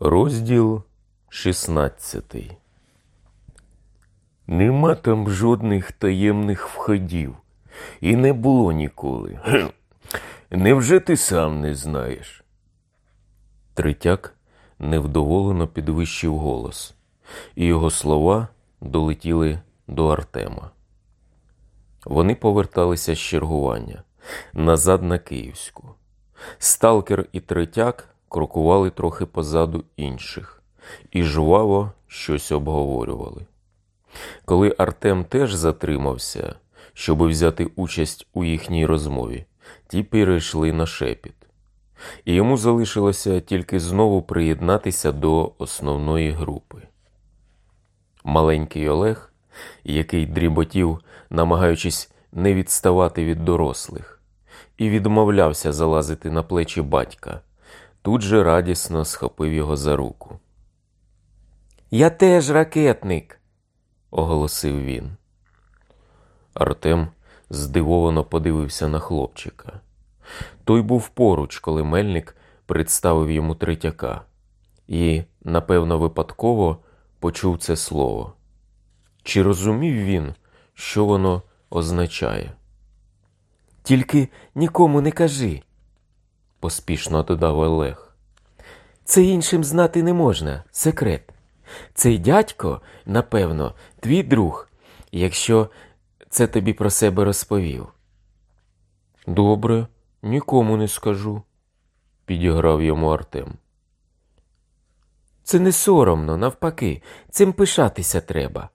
Розділ 16 Нема там жодних таємних входів. І не було ніколи. Невже ти сам не знаєш? Третяк невдоволено підвищив голос, і його слова долетіли до Артема. Вони поверталися з чергування назад на Київську. Сталкер і третяк крокували трохи позаду інших і жваво щось обговорювали. Коли Артем теж затримався, щоб взяти участь у їхній розмові, ті перейшли на шепіт. І йому залишилося тільки знову приєднатися до основної групи. Маленький Олег, який дріботів, намагаючись не відставати від дорослих, і відмовлявся залазити на плечі батька, тут же радісно схопив його за руку. Я теж ракетник, оголосив він. Артем здивовано подивився на хлопчика. Той був поруч, коли мельник представив йому третяка, і, напевно, випадково почув це слово. Чи розумів він, що воно означає? Тільки нікому не кажи, поспішно додав Олег. Це іншим знати не можна, секрет. Цей дядько, напевно, твій друг, якщо це тобі про себе розповів. Добре, нікому не скажу, підіграв йому Артем. Це не соромно, навпаки, цим пишатися треба.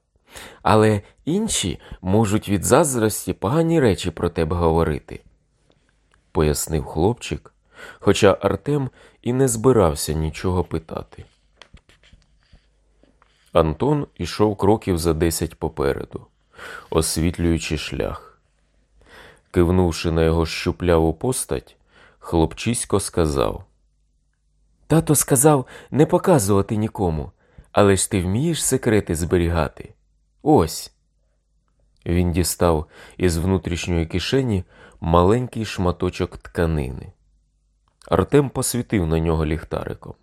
Але інші можуть від заздрості погані речі про тебе говорити, пояснив хлопчик, хоча Артем і не збирався нічого питати. Антон ішов кроків за десять попереду, освітлюючи шлях. Кивнувши на його щупляву постать, хлопчисько сказав: Тато сказав не показувати нікому, але ж ти вмієш секрети зберігати. Ось. Він дістав із внутрішньої кишені маленький шматочок тканини. Артем посвітив на нього ліхтариком.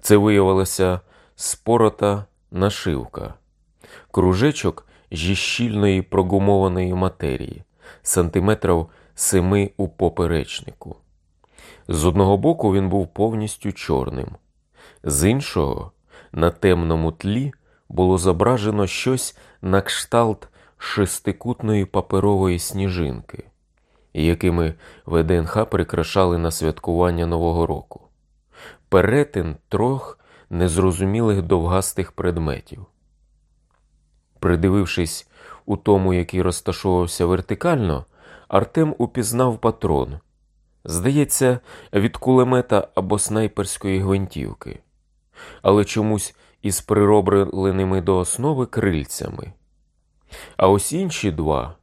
Це виявилося спорота нашивка, кружечок зі щільної прогумованої матерії, сантиметрів семи у поперечнику. З одного боку він був повністю чорним, з іншого, на темному тлі, було зображено щось на кшталт шестикутної паперової сніжинки, якими ВДНХ прикрашали на святкування Нового року. Перетин трьох незрозумілих довгастих предметів. Придивившись у тому, який розташовувався вертикально, Артем упізнав патрон. Здається, від кулемета або снайперської гвинтівки, але чомусь із приробленими до основи крильцями. А ось інші два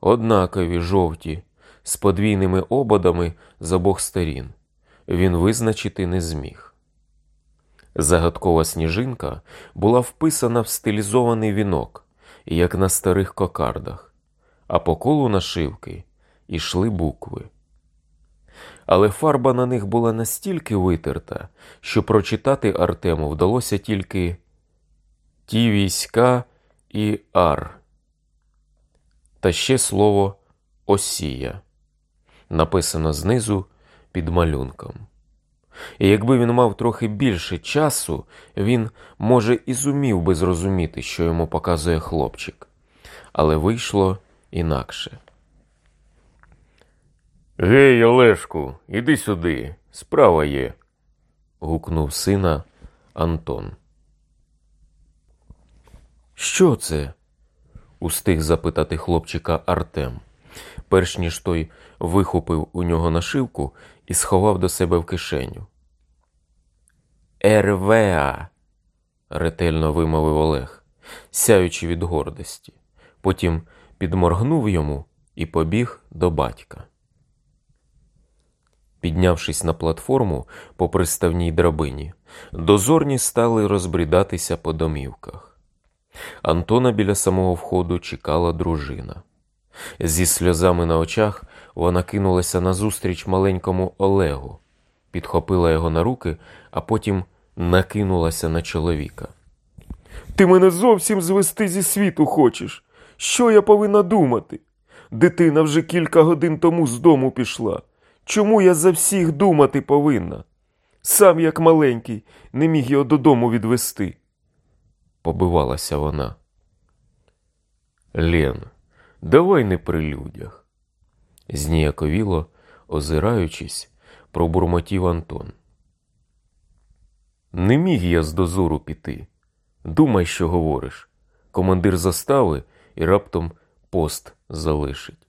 однакові жовті, з подвійними ободами з обох сторін, він визначити не зміг. Загадкова сніжинка була вписана в стилізований вінок, як на старих кокардах, а по колу нашивки йшли букви. Але фарба на них була настільки витерта, що прочитати Артему вдалося тільки ті війська і ар, та ще слово Осія, написано знизу під малюнком. І якби він мав трохи більше часу, він, може, і зумів би зрозуміти, що йому показує хлопчик, але вийшло інакше. Гей, Олешку, іди сюди, справа є. гукнув сина Антон. Що це? устиг запитати хлопчика Артем, перш ніж той вихопив у нього нашивку і сховав до себе в кишеню. РВА, ретельно вимовив Олег, сяючи від гордості. Потім підморгнув йому і побіг до батька. Піднявшись на платформу по приставній драбині, дозорні стали розбрідатися по домівках. Антона біля самого входу чекала дружина. Зі сльозами на очах вона кинулася назустріч маленькому Олегу, підхопила його на руки, а потім накинулася на чоловіка. Ти мене зовсім звести зі світу хочеш. Що я повинна думати? Дитина вже кілька годин тому з дому пішла. Чому я за всіх думати повинна? Сам, як маленький, не міг його додому відвести. Побивалася вона. Лен, давай не при людях. Зніяковіло, озираючись, пробурмотів Антон. Не міг я з дозору піти. Думай, що говориш. Командир застави і раптом пост залишить.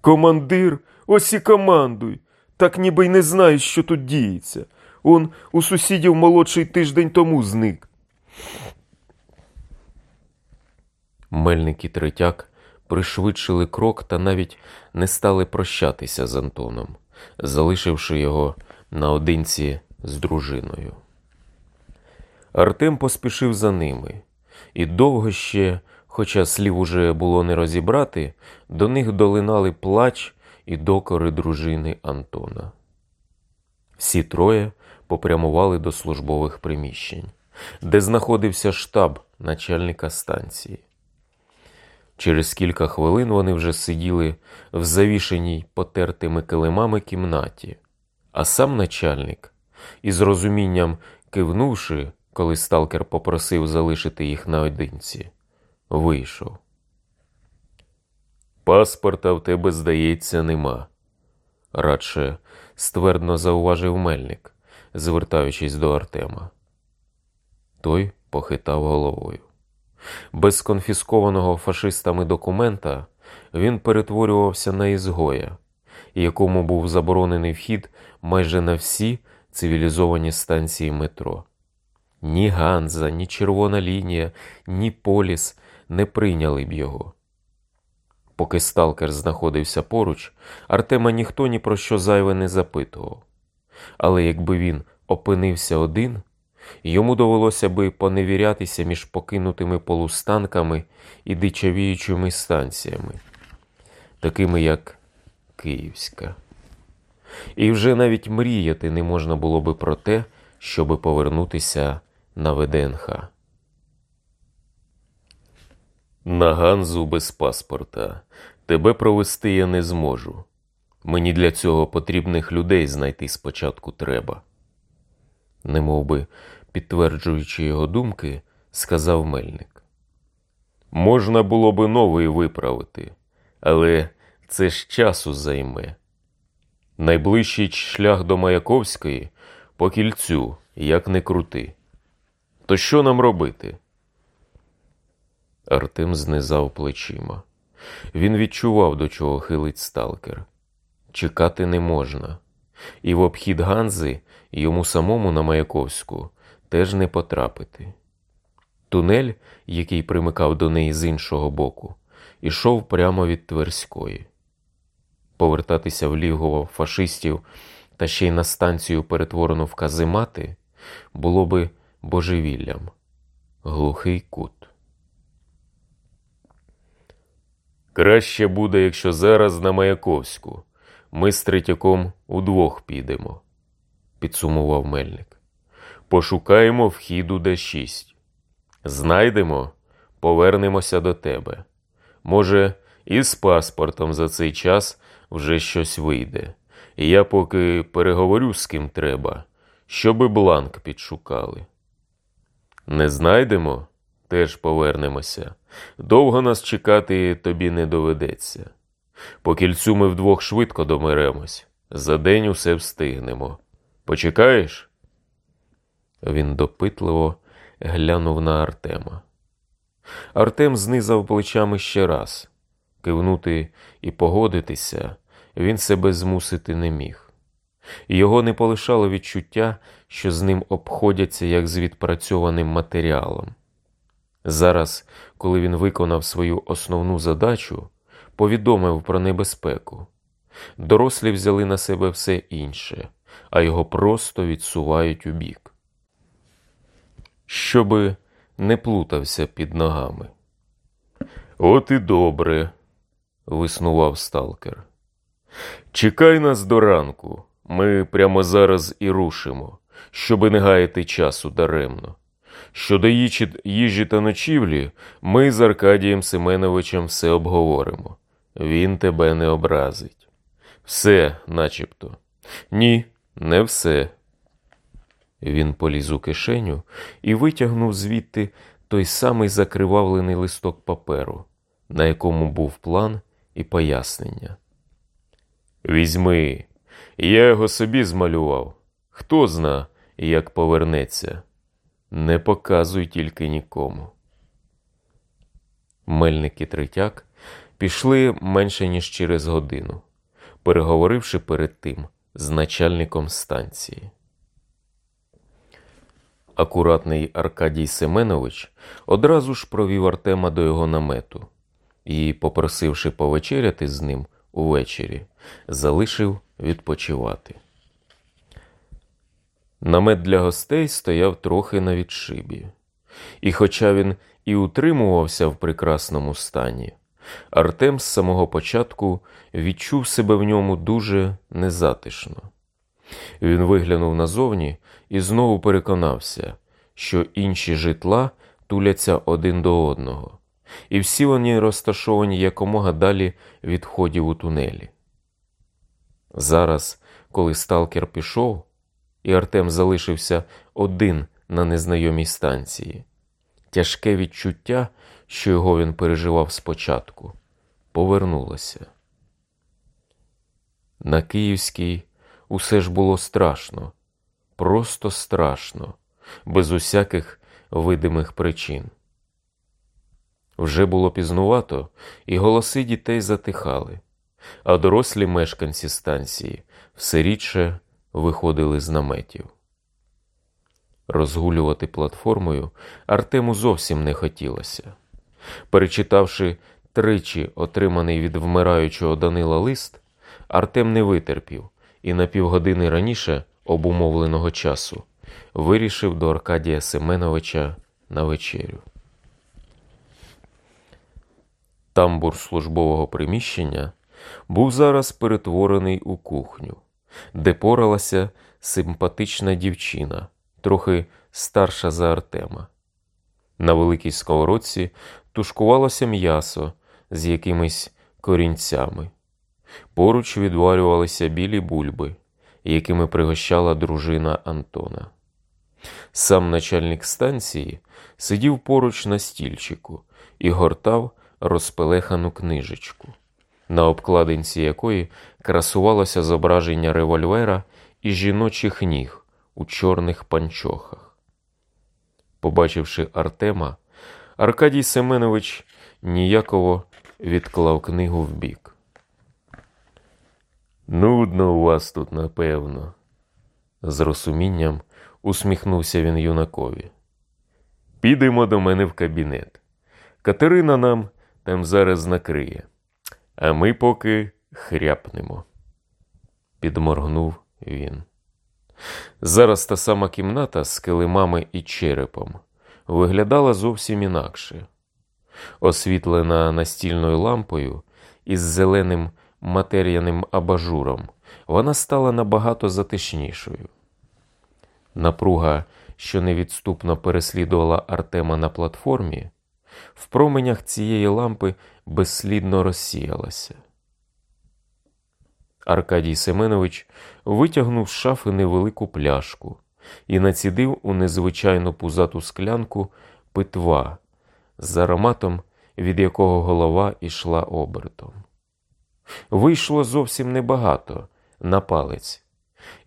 Командир, ось і командуй. Так ніби й не знаєш, що тут діється. Он у сусідів молодший тиждень тому зник. Мельник і третяк пришвидшили крок та навіть не стали прощатися з Антоном, залишивши його наодинці з дружиною. Артем поспішив за ними, і довго ще, хоча слів уже було не розібрати, до них долинали плач і докори дружини Антона. Всі троє попрямували до службових приміщень, де знаходився штаб начальника станції. Через кілька хвилин вони вже сиділи в завішеній потертими килимами кімнаті, а сам начальник, із розумінням кивнувши, коли сталкер попросив залишити їх наодинці, вийшов. Паспорта в тебе, здається, нема, радше ствердно зауважив мельник, звертаючись до Артема. Той похитав головою. Без конфіскованого фашистами документа він перетворювався на ізгоя, якому був заборонений вхід майже на всі цивілізовані станції метро. Ні Ганза, ні Червона лінія, ні Поліс не прийняли б його. Поки сталкер знаходився поруч, Артема ніхто ні про що зайве не запитував. Але якби він опинився один, йому довелося би поневірятися між покинутими полустанками і дичавіючими станціями, такими як Київська. І вже навіть мріяти не можна було би про те, щоби повернутися на ВДНХ. На Ганзу без паспорта. Тебе провести я не зможу. Мені для цього потрібних людей знайти спочатку треба. Немов би, підтверджуючи його думки, сказав мельник. Можна було би новий виправити, але це ж часу займе. Найближчий шлях до Маяковської по кільцю, як не крути. То що нам робити? Артем знизав плечима. Він відчував, до чого хилить сталкер. Чекати не можна, і в обхід Ганзи йому самому на Маяковську теж не потрапити. Тунель, який примикав до неї з іншого боку, ішов прямо від Тверської. Повертатися в лігово фашистів та ще й на станцію, перетворену в каземати, було би божевіллям, глухий кут. Краще буде, якщо зараз на Маяковську. Ми з третяком удвох підемо, підсумував мельник. Пошукаємо вхід у Д6. Знайдемо, повернемося до тебе. Може, і з паспортом за цей час вже щось вийде. І я поки переговорю з ким треба, щоби бланк підшукали. Не знайдемо, теж повернемося. Довго нас чекати тобі не доведеться. По кільцю ми вдвох швидко домиремось. За день усе встигнемо. Почекаєш? Він допитливо глянув на Артема. Артем знизав плечами ще раз. Кивнути і погодитися він себе змусити не міг. Його не полишало відчуття, що з ним обходяться як з відпрацьованим матеріалом. Зараз, коли він виконав свою основну задачу, повідомив про небезпеку. Дорослі взяли на себе все інше, а його просто відсувають у бік. Щоби не плутався під ногами. От і добре, виснував сталкер. Чекай нас до ранку, ми прямо зараз і рушимо. щоби не гаяти часу даремно. Щодо їжі, та ночівлі, ми з Аркадієм Семеновичем все обговоримо. Він тебе не образить. Все, начебто. Ні, не все. Він поліз у кишеню і витягнув звідти той самий закривавлений листок паперу, на якому був план і пояснення. Візьми, я його собі змалював. Хто зна, як повернеться. Не показуй тільки нікому. Мельник і третяк пішли менше ніж через годину, переговоривши перед тим з начальником станції. Акуратний Аркадій Семенович одразу ж провів Артема до його намету і, попросивши повечеряти з ним увечері, залишив відпочивати. Намет для гостей стояв трохи на відшибі, і, хоча він і утримувався в прекрасному стані, Артем з самого початку відчув себе в ньому дуже незатишно. Він виглянув назовні і знову переконався, що інші житла туляться один до одного, і всі вони розташовані якомога далі від входів у тунелі. Зараз, коли сталкер пішов, і Артем залишився один на незнайомій станції, тяжке відчуття, що його він переживав спочатку, повернулося. На Київській усе ж було страшно, просто страшно, без усяких видимих причин. Вже було пізнувато, і голоси дітей затихали, а дорослі мешканці станції все рідше виходили з наметів. Розгулювати платформою Артему зовсім не хотілося. Перечитавши тричі отриманий від вмираючого Данила лист, Артем не витерпів і на півгодини раніше обумовленого часу вирішив до Аркадія Семеновича на вечерю. Тамбур службового приміщення був зараз перетворений у кухню, де поралася симпатична дівчина, трохи старша за Артема. На великій сковородці тушкувалося м'ясо з якимись корінцями. Поруч відварювалися білі бульби, якими пригощала дружина Антона. Сам начальник станції сидів поруч на стільчику і гортав розпелехану книжечку, на обкладинці якої красувалося зображення револьвера і жіночих ніг у чорних панчохах. Побачивши Артема, Аркадій Семенович ніяково відклав книгу вбік. Нудно у вас тут, напевно, з розумінням усміхнувся він юнакові. Підемо до мене в кабінет. Катерина нам там зараз накриє, а ми поки хряпнемо. Підморгнув він. Зараз та сама кімната з килимами і черепом виглядала зовсім інакше, освітлена настільною лампою із зеленим матер'яним абажуром, вона стала набагато затишнішою. Напруга, що невідступно переслідувала Артема на платформі, в променях цієї лампи безслідно розсіялася. Аркадій Семенович витягнув з шафи невелику пляшку і націдив у незвичайну пузату склянку питва з ароматом, від якого голова ішла обертом. Вийшло зовсім небагато на палець,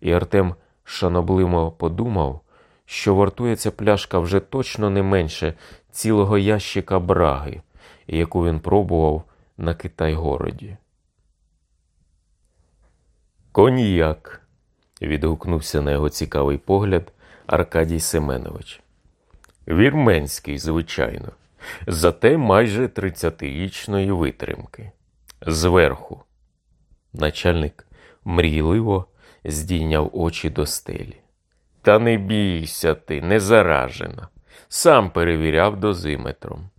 і Артем шанобливо подумав, що вартує ця пляшка вже точно не менше цілого ящика браги, яку він пробував на Китай-городі. Коньяк. відгукнувся на його цікавий погляд Аркадій Семенович. Вірменський, звичайно, зате майже тридцятирічної витримки. Зверху. Начальник мрійливо здійняв очі до стелі. Та не бійся ти, не заражена. Сам перевіряв дозиметром.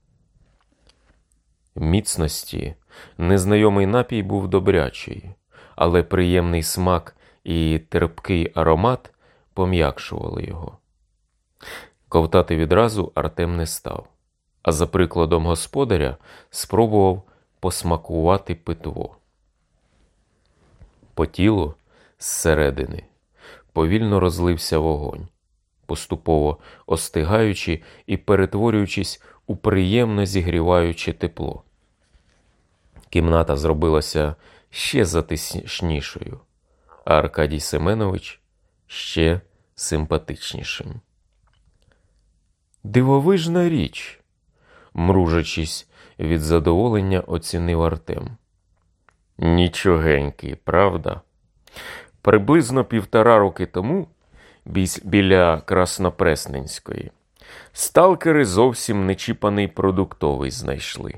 Міцності незнайомий напій був добрячий, але приємний смак і терпкий аромат пом'якшували його. Ковтати відразу Артем не став, а за прикладом господаря спробував посмакувати питво. По тілу зсередини повільно розлився вогонь, поступово остигаючи і перетворюючись у приємно зігріваюче тепло. Кімната зробилася ще затишнішою, а Аркадій Семенович ще симпатичнішим. Дивовижна річ, мружачись від задоволення, оцінив Артем. Нічогенький, правда? Приблизно півтора роки тому, біля Краснопресненської, сталкери зовсім нечіпаний продуктовий знайшли,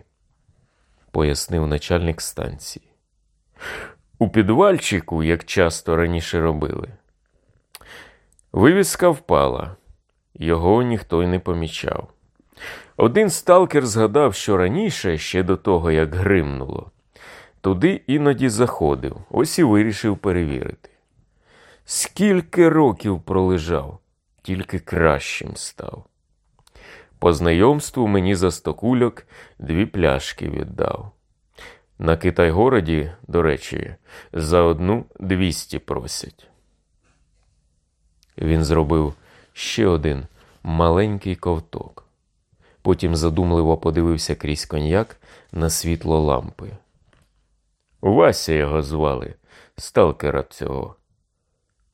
пояснив начальник станції. У підвальчику, як часто раніше робили, вивіска впала, його ніхто й не помічав. Один сталкер згадав, що раніше, ще до того, як гримнуло, туди іноді заходив, ось і вирішив перевірити. Скільки років пролежав, тільки кращим став. По знайомству мені за сто кульок дві пляшки віддав. На Китайгороді, до речі, за одну двісті просять. Він зробив ще один маленький ковток. Потім задумливо подивився крізь коньяк на світло лампи. Вася його звали, сталкера цього,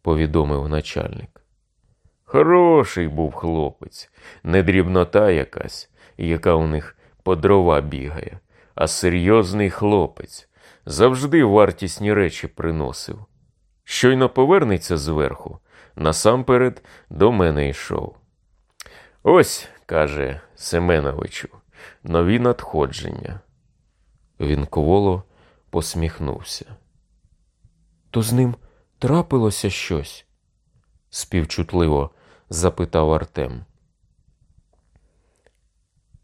повідомив начальник. Хороший був хлопець, не дрібнота якась, яка у них по дрова бігає, а серйозний хлопець завжди вартісні речі приносив. Щойно повернеться зверху, насамперед до мене йшов. Ось, каже Семеновичу, нові надходження. Він коволо посміхнувся. То з ним трапилося щось? співчутливо запитав Артем.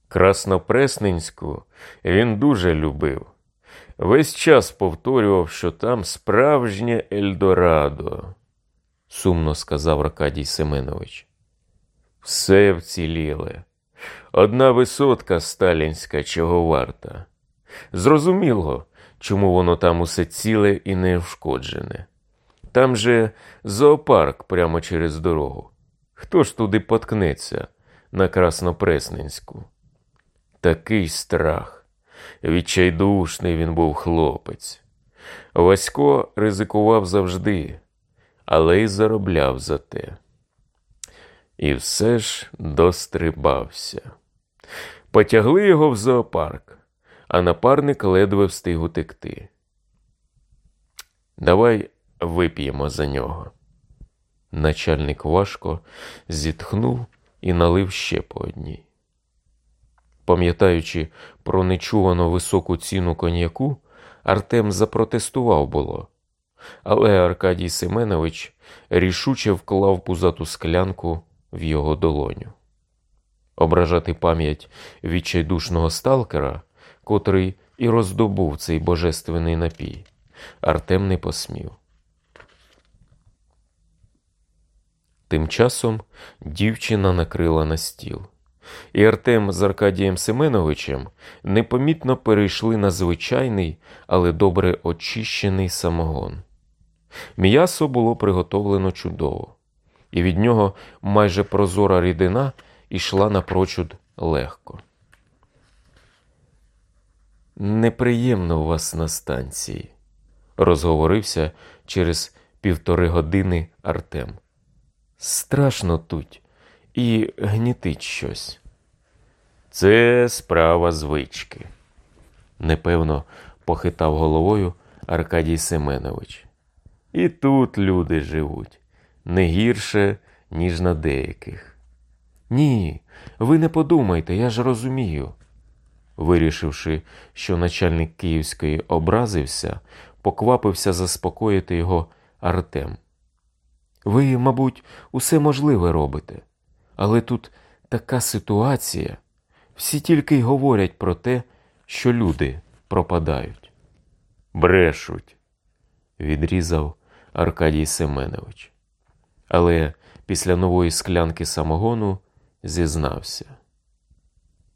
Краснопресненську він дуже любив. Весь час повторював, що там справжнє Ельдорадо, сумно сказав Аркадій Семенович. Все вціліле. Одна висотка сталінська чого варта. Зрозуміло, чому воно там усе ціле і неушкоджене. Там же зоопарк прямо через дорогу. Хто ж туди поткнеться на Краснопресненську? Такий страх. Відчайдушний він був хлопець. Васько ризикував завжди, але й заробляв за те. І все ж дострибався. Потягли його в зоопарк, а напарник ледве встиг утекти. Давай вип'ємо за нього. Начальник важко зітхнув і налив ще по одній. Пам'ятаючи про нечувано високу ціну коньяку, Артем запротестував було, але Аркадій Семенович рішуче вклав пузату склянку в його долоню. Ображати пам'ять відчайдушного сталкера, котрий і роздобув цей божественний напій, Артем не посмів. Тим часом дівчина накрила на стіл, і Артем з Аркадієм Семеновичем непомітно перейшли на звичайний, але добре очищений самогон. М'ясо було приготовлено чудово, і від нього майже прозора рідина ішла напрочуд легко. Неприємно у вас на станції, розговорився через півтори години Артем. Страшно тут і гнітить щось. Це справа звички, непевно похитав головою Аркадій Семенович. І тут люди живуть не гірше, ніж на деяких. Ні, ви не подумайте, я ж розумію. Вирішивши, що начальник Київської образився, поквапився заспокоїти його Артем. Ви, мабуть, усе можливе робите, але тут така ситуація. Всі тільки й говорять про те, що люди пропадають. Брешуть, відрізав Аркадій Семенович. Але після нової склянки самогону зізнався.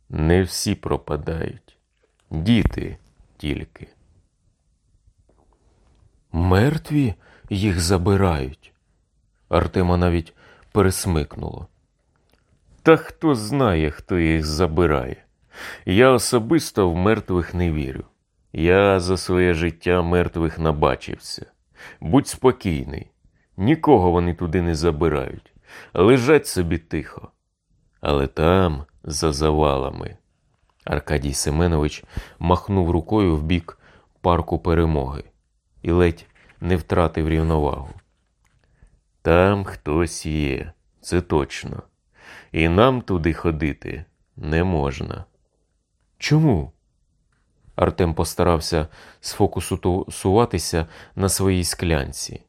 Не всі пропадають, діти тільки. Мертві їх забирають. Артема навіть пересмикнуло. Та хто знає, хто їх забирає. Я особисто в мертвих не вірю. Я за своє життя мертвих набачився. Будь спокійний, нікого вони туди не забирають. Лежать собі тихо. Але там, за завалами. Аркадій Семенович махнув рукою в бік парку перемоги і ледь не втратив рівновагу. Там хтось є, це точно. І нам туди ходити не можна. Чому? Артем постарався сфокусуватися на своїй склянці.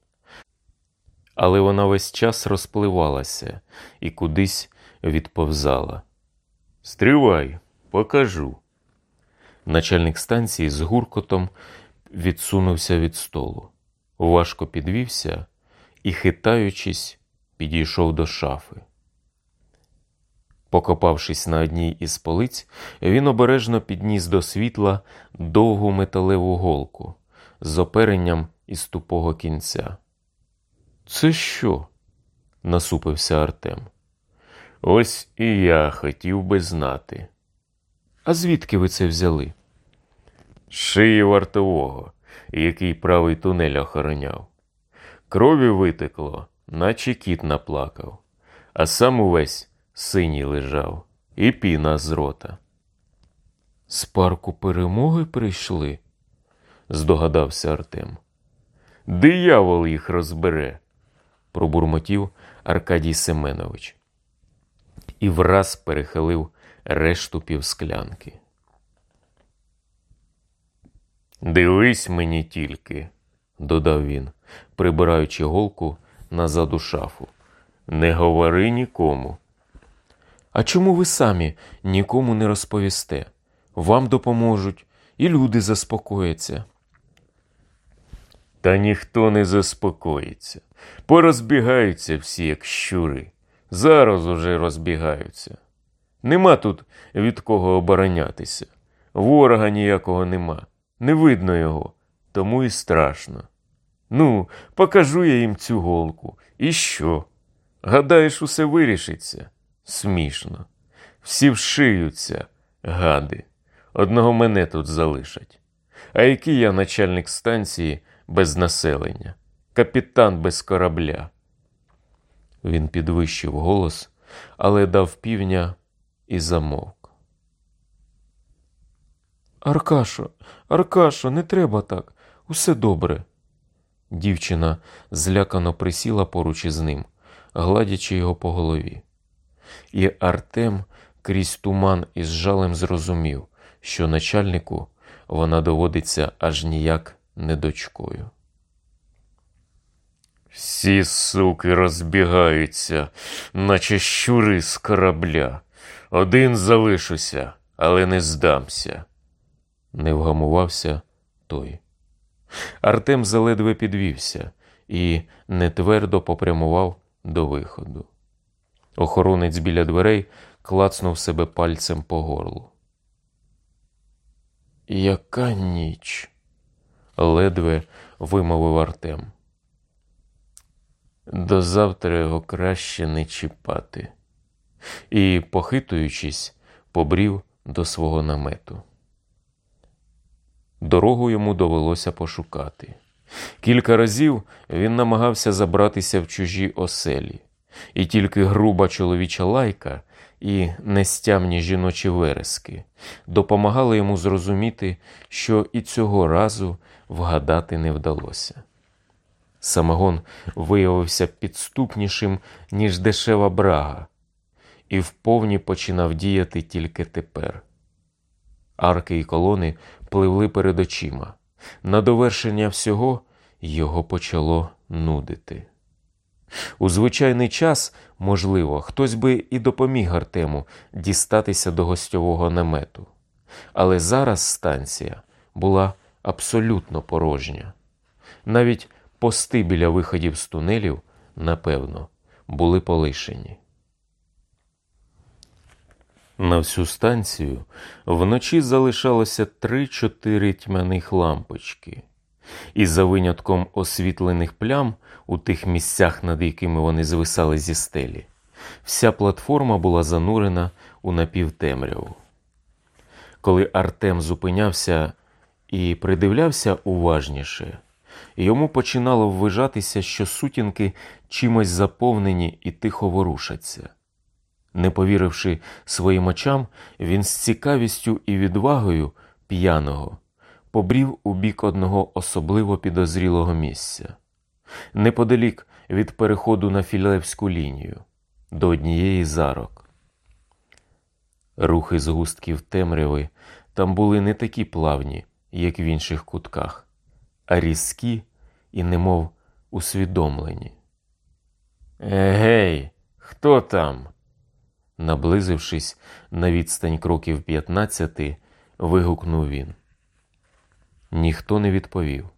Але вона весь час розпливалася і кудись відповзала. Стривай, покажу. Начальник станції з гуркотом відсунувся від столу, важко підвівся і, хитаючись, підійшов до шафи. Покопавшись на одній із полиць, він обережно підніс до світла довгу металеву голку з оперенням із тупого кінця. Це що? насупився Артем. Ось і я хотів би знати. А звідки ви це взяли? Шиї вартового, який правий тунель охороняв. Крові витекло, наче кіт наплакав, а сам увесь синій лежав, і піна з рота. З парку перемоги прийшли, здогадався Артем. Диявол їх розбере, пробурмотів Аркадій Семенович. І враз перехилив решту півсклянки. Дивись мені тільки, додав він, прибираючи голку назад у шафу. Не говори нікому. А чому ви самі нікому не розповісте? Вам допоможуть, і люди заспокояться. Та ніхто не заспокоїться. Порозбігаються всі, як щури. Зараз уже розбігаються. Нема тут від кого оборонятися. Ворога ніякого нема. Не видно його, тому і страшно. Ну, покажу я їм цю голку. І що? Гадаєш, усе вирішиться? Смішно. Всі вшиються, гади. Одного мене тут залишать. А який я начальник станції без населення, капітан без корабля? Він підвищив голос, але дав півня і замовк. Аркашо, Аркашо, не треба так. Усе добре. Дівчина злякано присіла поруч із ним, гладячи його по голові. І Артем крізь туман із жалем зрозумів, що начальнику вона доводиться аж ніяк не дочкою. Всі суки розбігаються, наче щури з корабля. Один залишуся, але не здамся. Не вгамувався той. Артем заледве підвівся і нетвердо попрямував до виходу. Охоронець біля дверей клацнув себе пальцем по горлу. Яка ніч? ледве вимовив Артем. До завтра його краще не чіпати. І, похитуючись, побрів до свого намету. Дорогу йому довелося пошукати. Кілька разів він намагався забратися в чужі оселі, і тільки груба чоловіча лайка і нестямні жіночі верески допомагали йому зрозуміти, що і цього разу вгадати не вдалося. Самогон виявився підступнішим, ніж дешева брага, і вповні починав діяти тільки тепер. Арки і колони пливли перед очима. На довершення всього його почало нудити. У звичайний час, можливо, хтось би і допоміг Артему дістатися до гостьового намету, але зараз станція була абсолютно порожня. Навіть пости біля виходів з тунелів, напевно, були полишені. На всю станцію вночі залишалося три-чотири тьмяних лампочки, і за винятком освітлених плям у тих місцях, над якими вони звисали зі стелі, вся платформа була занурена у напівтемряву. Коли Артем зупинявся і придивлявся уважніше, йому починало ввижатися, що сутінки чимось заповнені і тихо ворушаться. Не повіривши своїм очам, він з цікавістю і відвагою п'яного побрів у бік одного особливо підозрілого місця, неподалік від переходу на філевську лінію, до однієї з арок. Рухи згустків темряви там були не такі плавні, як в інших кутках, різкі і немов усвідомлені. Егей, хто там? Наблизившись на відстань кроків п'ятнадцяти, вигукнув він. Ніхто не відповів,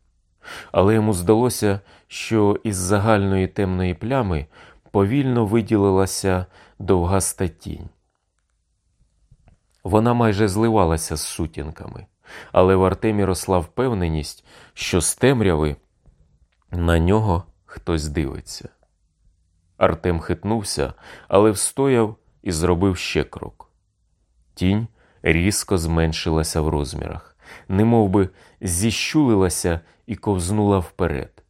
але йому здалося, що із загальної темної плями повільно виділилася довгаста тінь. Вона майже зливалася з сутінками, але в Артемі росла впевненість, що з темряви на нього хтось дивиться. Артем хитнувся, але встояв і зробив ще крок. Тінь різко зменшилася в розмірах, немов би зіщулилася і ковзнула вперед.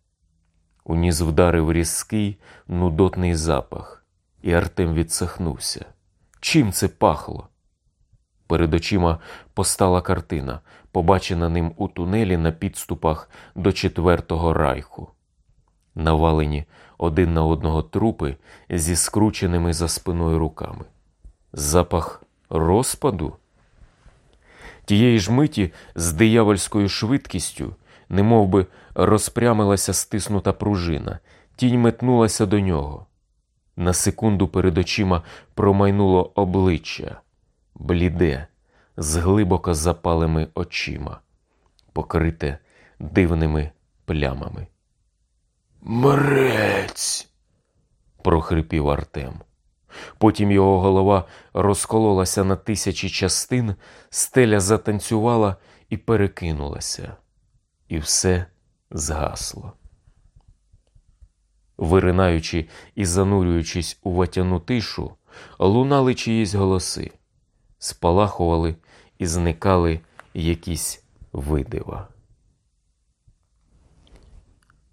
У ніс вдарив різкий, нудотний запах, і Артем відсахнувся. Чим це пахло? Перед очима постала картина, побачена ним у тунелі на підступах до четвертого райху. Навалені один на одного трупи зі скрученими за спиною руками. Запах розпаду. Тієї ж миті з диявольською швидкістю, немов би розпрямилася стиснута пружина, тінь метнулася до нього. На секунду перед очима промайнуло обличчя, бліде, з глибоко запалими очима, покрите дивними плямами. Мрець. прохрипів Артем. Потім його голова розкололася на тисячі частин, стеля затанцювала і перекинулася, і все згасло. Виринаючи і занурюючись у ватяну тишу, лунали чиїсь голоси, спалахували і зникали якісь видива.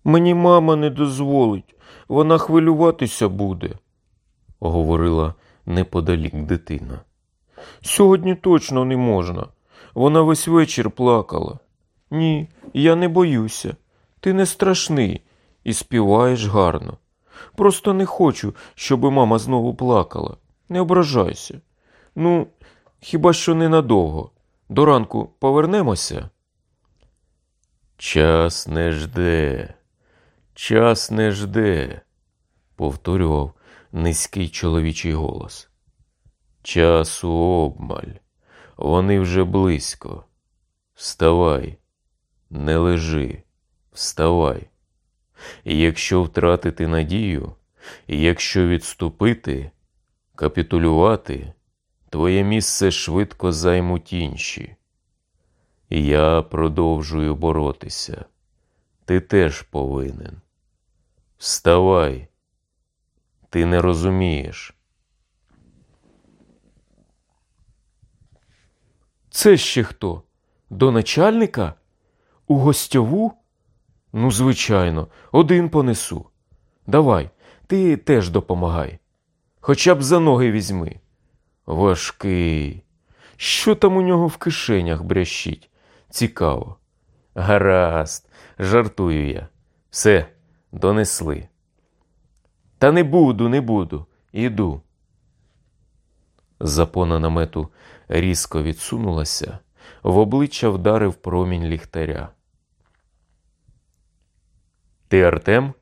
Мені мама не дозволить, вона хвилюватися буде, говорила неподалік дитина. Сьогодні точно не можна. Вона весь вечір плакала. Ні, я не боюся. Ти не страшний і співаєш гарно. Просто не хочу, щоби мама знову плакала. Не ображайся. Ну, хіба що ненадовго. До ранку повернемося? Час не жде, час не жде, повторював низький чоловічий голос. Часу обмаль, вони вже близько. Вставай, не лежи, вставай. Якщо втратити надію, якщо відступити, капітулювати, твоє місце швидко займуть інші. Я продовжую боротися. Ти теж повинен. Вставай, ти не розумієш. Це ще хто? До начальника? У гостьову? Ну, звичайно, один понесу. Давай, ти теж допомагай. Хоча б за ноги візьми. Важкий. Що там у нього в кишенях брящить? Цікаво. Гаразд, жартую я. Все, донесли. Та не буду, не буду. Іду. Запона намету різко відсунулася, в обличчя вдарив промінь ліхтаря. Ти Артем?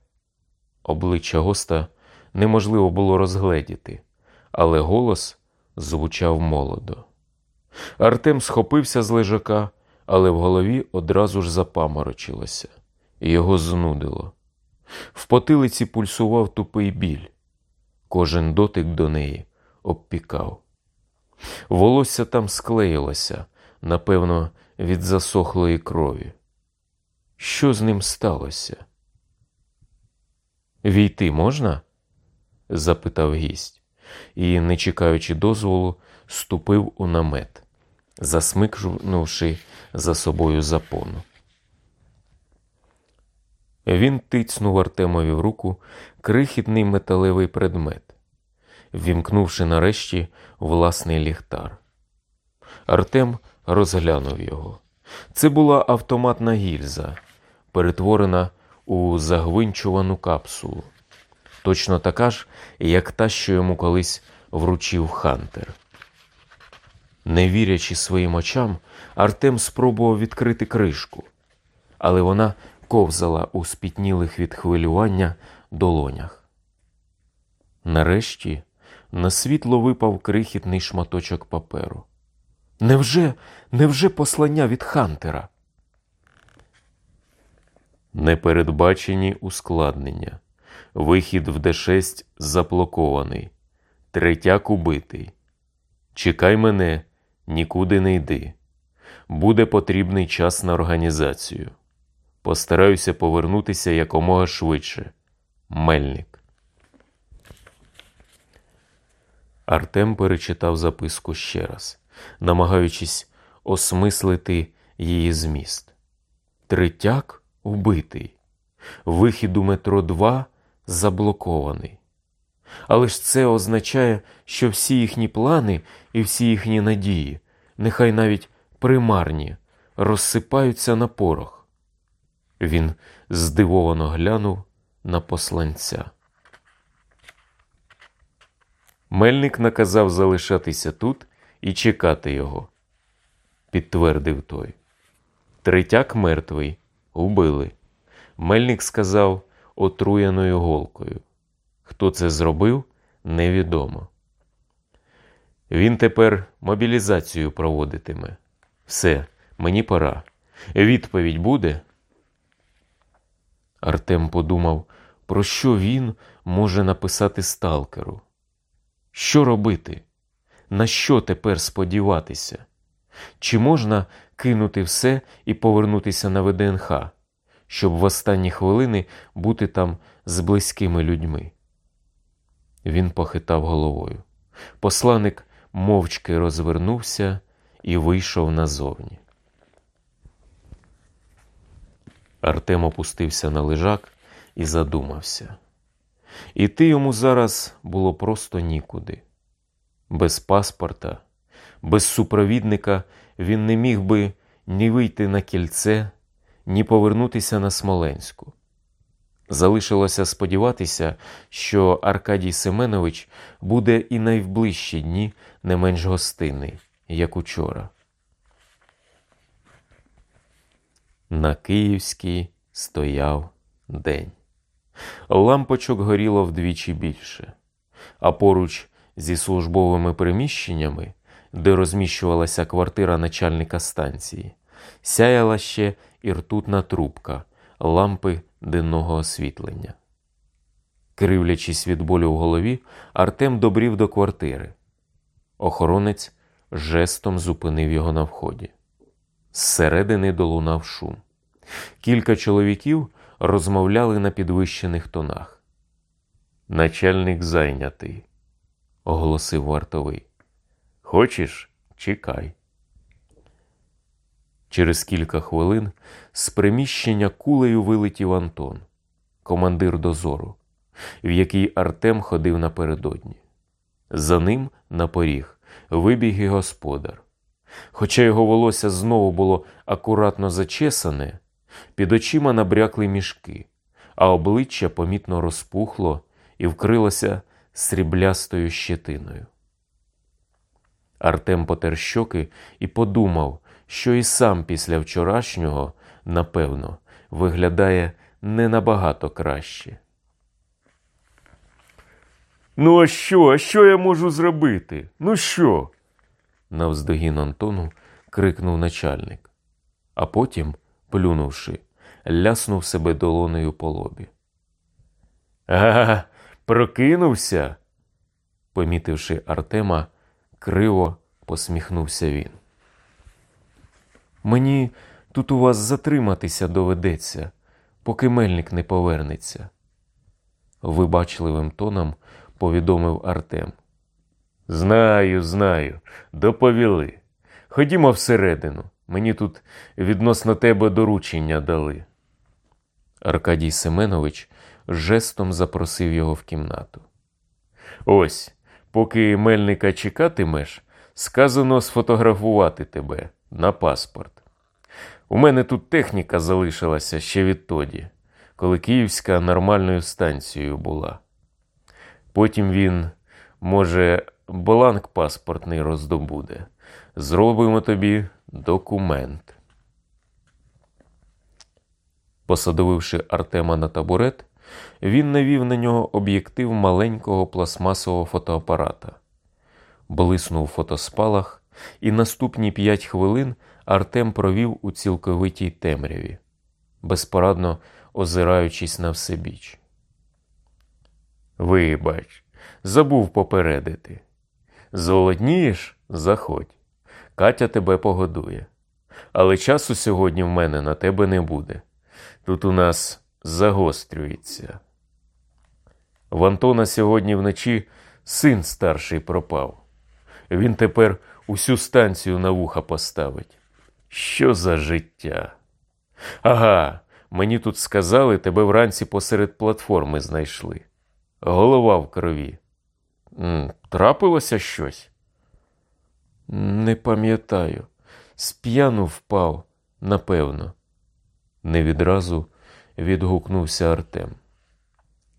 Обличчя госта неможливо було розгледіти, але голос звучав молодо. Артем схопився з лежака, але в голові одразу ж запаморочилося, його знудило. В потилиці пульсував тупий біль. Кожен дотик до неї обпікав. Волосся там склеїлося, напевно, від засохлої крові. Що з ним сталося? Війти можна? запитав гість і, не чекаючи дозволу, ступив у намет, засмикнувши за собою запону. Він тицнув Артемові в руку крихітний металевий предмет, вімкнувши нарешті власний ліхтар. Артем розглянув його. Це була автоматна гільза, перетворена у загвинчувану капсулу, точно така ж, як та, що йому колись вручив Хантер. Не вірячи своїм очам, Артем спробував відкрити кришку, але вона ковзала у спітнілих від хвилювання долонях. Нарешті на світло випав крихітний шматочок паперу. Невже, невже послання від Хантера? Непередбачені ускладнення. Вихід в Д6 заблокований. Третяк убитий. Чекай мене, нікуди не йди. Буде потрібний час на організацію. Постараюся повернутися якомога швидше. Мельник. Артем перечитав записку ще раз, намагаючись осмислити її зміст. Третяк убитий. Вихід у метро 2 заблокований. Але ж це означає, що всі їхні плани і всі їхні надії, нехай навіть примарні, розсипаються на порох. Він здивовано глянув на посланця. Мельник наказав залишатися тут і чекати його, підтвердив той. Третяк мертвий, убили. Мельник сказав отруєною голкою. Хто це зробив, невідомо. Він тепер мобілізацію проводитиме. Все, мені пора. Відповідь буде. Артем подумав, про що він може написати сталкеру. Що робити? На що тепер сподіватися? Чи можна кинути все і повернутися на ВДНХ, щоб в останні хвилини бути там з близькими людьми? Він похитав головою. Посланик мовчки розвернувся і вийшов назовні. Артем опустився на лежак і задумався. Іти йому зараз було просто нікуди. Без паспорта, без супровідника він не міг би ні вийти на кільце, ні повернутися на Смоленську. Залишилося сподіватися, що Аркадій Семенович буде і найближчі дні не менш гостинний, як учора. На Київській стояв день. Лампочок горіло вдвічі більше, а поруч зі службовими приміщеннями, де розміщувалася квартира начальника станції, сяяла ще і ртутна трубка, лампи денного освітлення. Кривлячись від болю в голові, Артем добрів до квартири. Охоронець жестом зупинив його на вході. Зсередини долунав шум. Кілька чоловіків розмовляли на підвищених тонах. Начальник зайнятий, оголосив вартовий. Хочеш, чекай. Через кілька хвилин з приміщення кулею вилетів Антон, командир дозору, в який Артем ходив напередодні. За ним на поріг вибіг і господар. Хоча його волосся знову було акуратно зачесане, під очима набрякли мішки, а обличчя помітно розпухло і вкрилося сріблястою щетиною. Артем потер щоки і подумав, що і сам після вчорашнього, напевно, виглядає не набагато краще. Ну, а що, а що я можу зробити? Ну що? навздогін Антону крикнув начальник, а потім, плюнувши, ляснув себе долонею по лобі. Ага, прокинувся. Помітивши Артема, криво посміхнувся він. Мені тут у вас затриматися доведеться, поки мельник не повернеться, вибачливим тоном повідомив Артем. Знаю, знаю, доповіли. Ходімо всередину. Мені тут відносно тебе доручення дали. Аркадій Семенович жестом запросив його в кімнату. Ось, поки мельника чекатимеш, сказано сфотографувати тебе на паспорт. У мене тут техніка залишилася ще відтоді, коли Київська нормальною станцією була. Потім він, може, бланк паспортний роздобуде. Зробимо тобі документ. Посадовивши Артема на табурет, він навів на нього об'єктив маленького пластмасового фотоапарата. Блиснув фотоспалах, і наступні п'ять хвилин Артем провів у цілковитій темряві, безпорадно озираючись на всебіч. Вибач, забув попередити. Золотнієш? Заходь. Катя тебе погодує. Але часу сьогодні в мене на тебе не буде. Тут у нас загострюється. В Антона сьогодні вночі син старший пропав. Він тепер усю станцію на вуха поставить. Що за життя? Ага, мені тут сказали, тебе вранці посеред платформи знайшли. Голова в крові. Трапилося щось? Не пам'ятаю. Сп'яну впав, напевно. Не відразу відгукнувся Артем.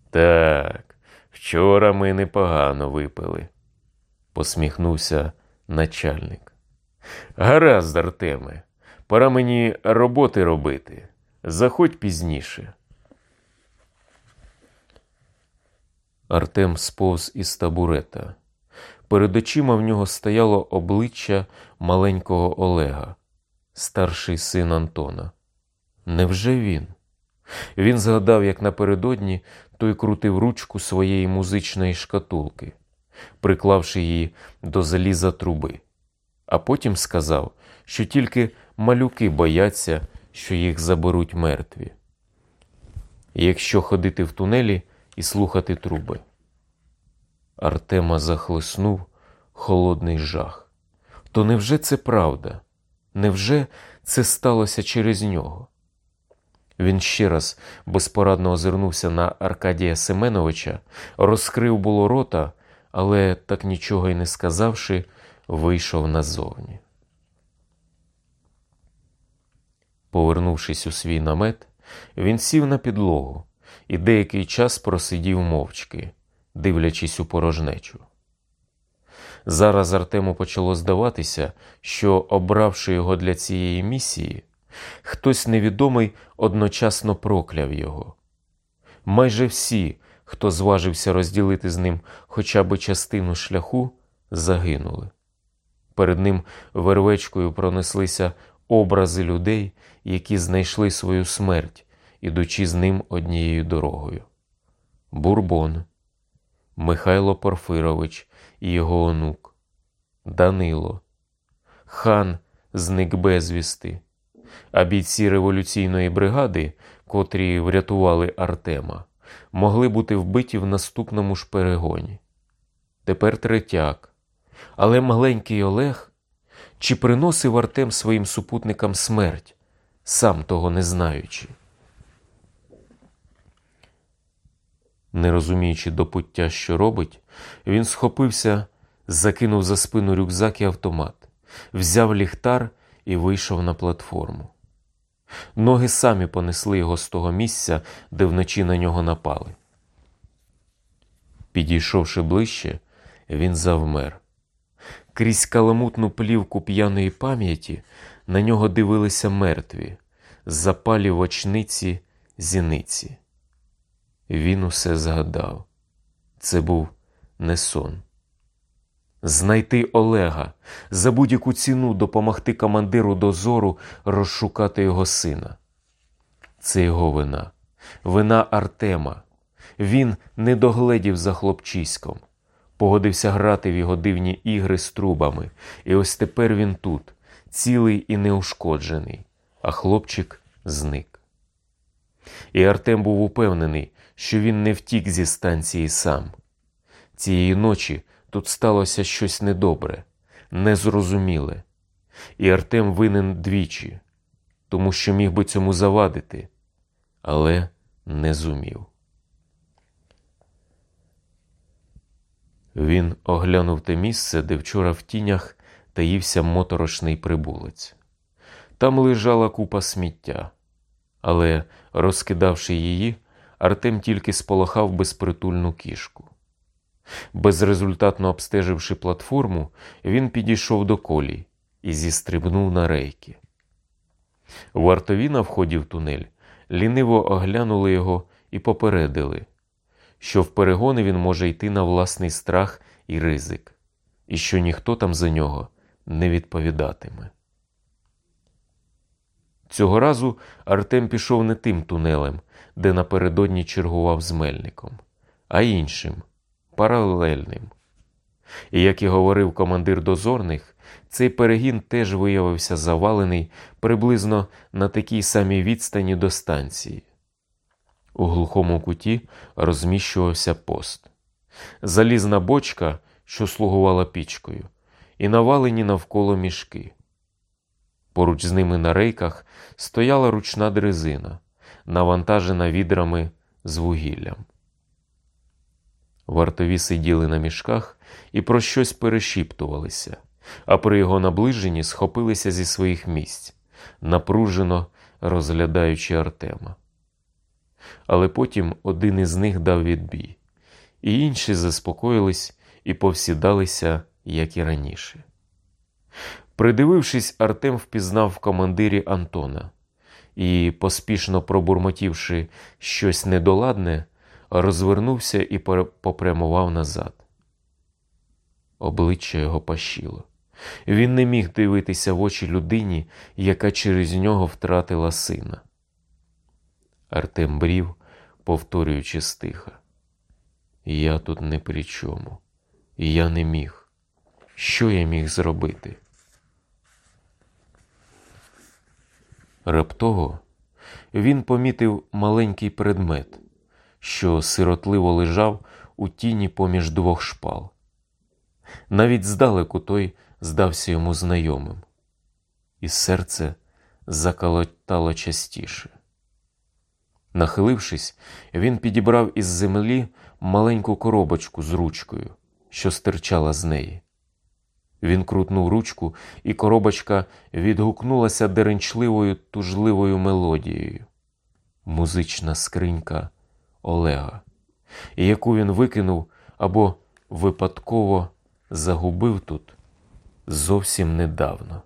Так, вчора ми непогано випили, посміхнувся начальник. Гаразд, Артеме, пора мені роботи робити. Заходь пізніше. Артем сповз із табурета. Перед очима в нього стояло обличчя маленького Олега, старший син Антона. Невже він? Він згадав, як напередодні той крутив ручку своєї музичної шкатулки, приклавши її до заліза труби, а потім сказав, що тільки малюки бояться, що їх заберуть мертві. Якщо ходити в тунелі і слухати труби. Артема захлеснув холодний жах. То невже це правда? Невже це сталося через нього? Він ще раз безпорадно озирнувся на Аркадія Семеновича, розкрив було рота, але, так нічого й не сказавши, вийшов назовні. Повернувшись у свій намет, він сів на підлогу і деякий час просидів мовчки, дивлячись у порожнечу. Зараз Артему почало здаватися, що, обравши його для цієї місії, хтось невідомий одночасно прокляв його. Майже всі, хто зважився розділити з ним хоча б частину шляху, загинули. Перед ним вервечкою пронеслися образи людей, які знайшли свою смерть, ідучи з ним однією дорогою. Бурбон, Михайло Порфирович і його онук, Данило, хан зник безвісти, а бійці революційної бригади, котрі врятували Артема, могли бути вбиті в наступному ж перегоні. Тепер третяк. Але маленький Олег чи приносив Артем своїм супутникам смерть, сам того не знаючи? Не розуміючи до пуття, що робить, він схопився, закинув за спину рюкзак і автомат, взяв ліхтар і вийшов на платформу. Ноги самі понесли його з того місця, де вночі на нього напали. Підійшовши ближче, він завмер. Крізь каламутну плівку п'яної пам'яті на нього дивилися мертві, запалі в очниці зіниці. Він усе згадав. Це був не сон. Знайти Олега, за будь-яку ціну допомогти командиру дозору розшукати його сина. Це його вина, вина Артема. Він не догледів за хлопчиськом, погодився грати в його дивні ігри з трубами, і ось тепер він тут, цілий і неушкоджений, а хлопчик зник. І Артем був упевнений, що він не втік зі станції сам. Цієї ночі тут сталося щось недобре, незрозуміле, і Артем винен двічі, тому що міг би цьому завадити, але не зумів. Він оглянув те місце, де вчора в тінях таївся моторошний прибулець. Там лежала купа сміття, але, розкидавши її, Артем тільки сполохав безпритульну кішку. Безрезультатно обстеживши платформу, він підійшов до колій і зістрибнув на рейки. Вартові на вході в тунель ліниво оглянули його і попередили, що в перегони він може йти на власний страх і ризик, і що ніхто там за нього не відповідатиме. Цього разу Артем пішов не тим тунелем, де напередодні чергував з мельником, а іншим, паралельним. І як і говорив командир дозорних, цей перегін теж виявився завалений приблизно на такій самій відстані до станції. У глухому куті розміщувався пост, залізна бочка, що слугувала пічкою, і навалені навколо мішки. Поруч з ними на рейках стояла ручна дрезина, навантажена відрами з вугіллям. Вартові сиділи на мішках і про щось перешіптувалися, а при його наближенні схопилися зі своїх місць, напружено розглядаючи Артема. Але потім один із них дав відбій, і інші заспокоїлись і повсідалися, як і раніше. Придивившись, Артем впізнав в командирі Антона і, поспішно пробурмотівши щось недоладне, розвернувся і попрямував назад. Обличчя його пащило. Він не міг дивитися в очі людині, яка через нього втратила сина. Артем брів, повторюючи стиха. Я тут не при чому, я не міг. Що я міг зробити? Раптово він помітив маленький предмет, що сиротливо лежав у тіні поміж двох шпал. Навіть здалеку той здався йому знайомим, і серце заколотало частіше. Нахилившись, він підібрав із землі маленьку коробочку з ручкою, що стирчала з неї. Він крутнув ручку, і коробочка відгукнулася деренчливою тужливою мелодією. Музична скринька Олега, яку він викинув або випадково загубив тут зовсім недавно.